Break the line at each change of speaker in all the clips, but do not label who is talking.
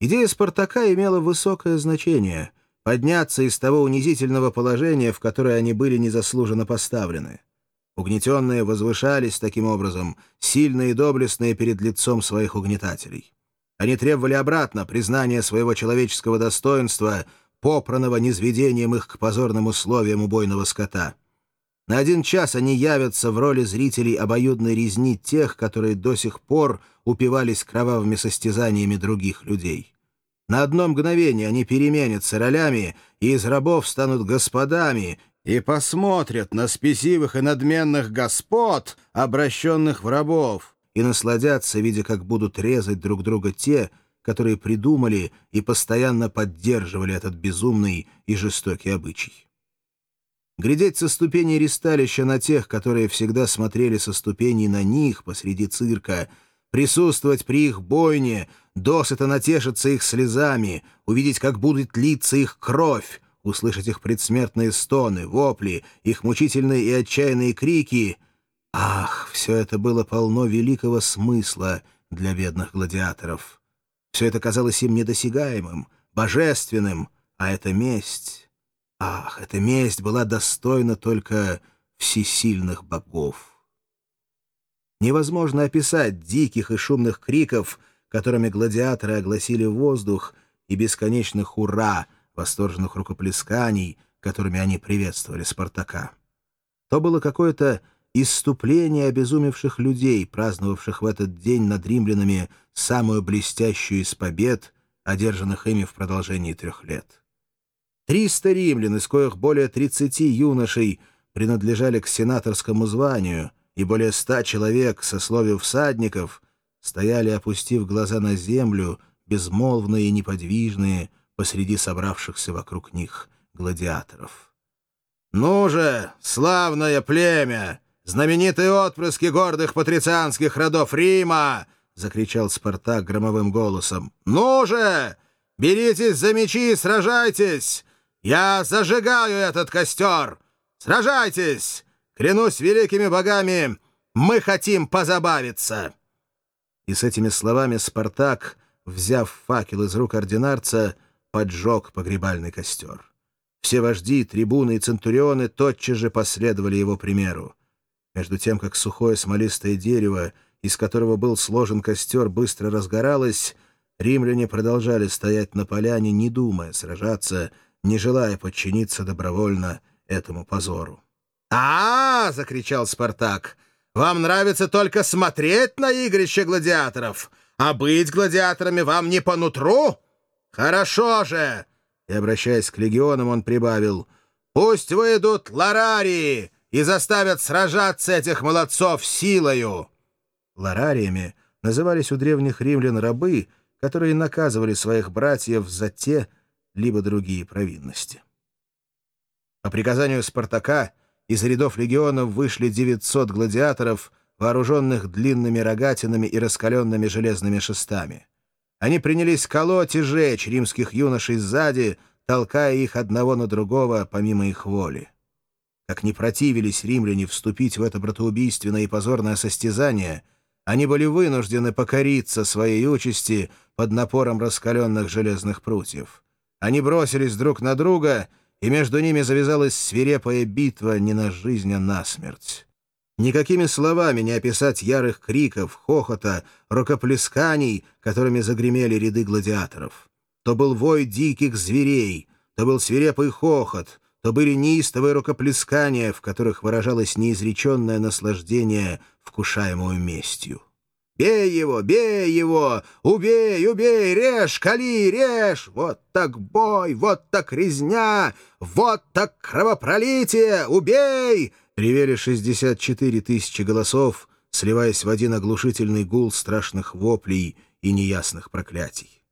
Идея Спартака имела высокое значение — подняться из того унизительного положения, в которое они были незаслуженно поставлены. Угнетенные возвышались таким образом, сильные и доблестные перед лицом своих угнетателей. Они требовали обратно признания своего человеческого достоинства, попранного низведением их к позорным условиям убойного скота. На один час они явятся в роли зрителей обоюдной резни тех, которые до сих пор упивались кровавыми состязаниями других людей. На одно мгновение они переменятся ролями и из рабов станут господами, и посмотрят на спесивых и надменных господ, обращенных в рабов, и насладятся, видя, как будут резать друг друга те, которые придумали и постоянно поддерживали этот безумный и жестокий обычай. Глядеть со ступеней ристалища на тех, которые всегда смотрели со ступеней на них посреди цирка, присутствовать при их бойне, досыта натешиться их слезами, увидеть, как будет литься их кровь, услышать их предсмертные стоны, вопли, их мучительные и отчаянные крики. Ах, все это было полно великого смысла для бедных гладиаторов. Все это казалось им недосягаемым, божественным, а эта месть... Ах, эта месть была достойна только всесильных богов. Невозможно описать диких и шумных криков, которыми гладиаторы огласили воздух, и бесконечных «Ура!», восторженных рукоплесканий, которыми они приветствовали Спартака. То было какое-то исступление обезумевших людей, праздновавших в этот день над римлянами самую блестящую из побед, одержанных ими в продолжении трех лет. Триста римлян, из коих более тридцати юношей принадлежали к сенаторскому званию, и более ста человек, сословию всадников, стояли, опустив глаза на землю, безмолвные и неподвижные, посреди собравшихся вокруг них гладиаторов. «Ну же, славное племя! Знаменитые отпрыски гордых патрицианских родов Рима!» — закричал Спартак громовым голосом. «Ну же! Беритесь за мечи и сражайтесь! Я зажигаю этот костер! Сражайтесь! Клянусь великими богами, мы хотим позабавиться!» И с этими словами Спартак, взяв факел из рук ординарца, поджег погребальный костер. Все вожди, трибуны и центурионы тотчас же последовали его примеру. Между тем, как сухое смолистое дерево, из которого был сложен костер, быстро разгоралось, римляне продолжали стоять на поляне, не думая сражаться, не желая подчиниться добровольно этому позору. а, -а, -а закричал Спартак. «Вам нравится только смотреть на игрище гладиаторов, а быть гладиаторами вам не по нутру?» «Хорошо же!» И, обращаясь к легионам, он прибавил, «Пусть выйдут ларарии и заставят сражаться этих молодцов силою!» Ларариями назывались у древних римлян рабы, которые наказывали своих братьев за те либо другие провинности. По приказанию Спартака из рядов легионов вышли 900 гладиаторов, вооруженных длинными рогатинами и раскаленными железными шестами. Они принялись колоть и жечь римских юношей сзади, толкая их одного на другого помимо их воли. Как не противились римляне вступить в это братоубийственное и позорное состязание, они были вынуждены покориться своей участи под напором раскаленных железных прутьев. Они бросились друг на друга, и между ними завязалась свирепая битва не на жизнь, а на смерть. Никакими словами не описать ярых криков, хохота, рукоплесканий, которыми загремели ряды гладиаторов. То был вой диких зверей, то был свирепый хохот, то были неистовые рукоплескания, в которых выражалось неизреченное наслаждение вкушаемую местью. «Бей его! Бей его! Убей! Убей! Режь! Кали! Режь! Вот так бой! Вот так резня! Вот так кровопролитие! Убей!» Ревели 64 тысячи голосов, сливаясь в один оглушительный гул страшных воплей и неясных проклятий.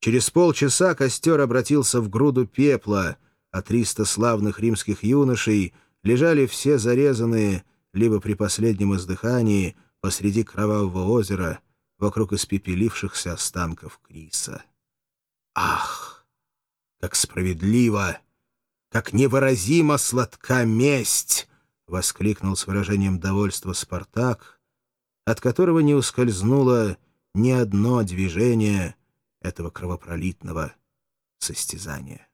Через полчаса костер обратился в груду пепла, а триста славных римских юношей лежали все зарезанные, либо при последнем издыхании, посреди кровавого озера, вокруг испепелившихся останков Криса. Ах, как справедливо, как невыразимо сладка месть! — воскликнул с выражением довольства Спартак, от которого не ускользнуло ни одно движение этого кровопролитного состязания.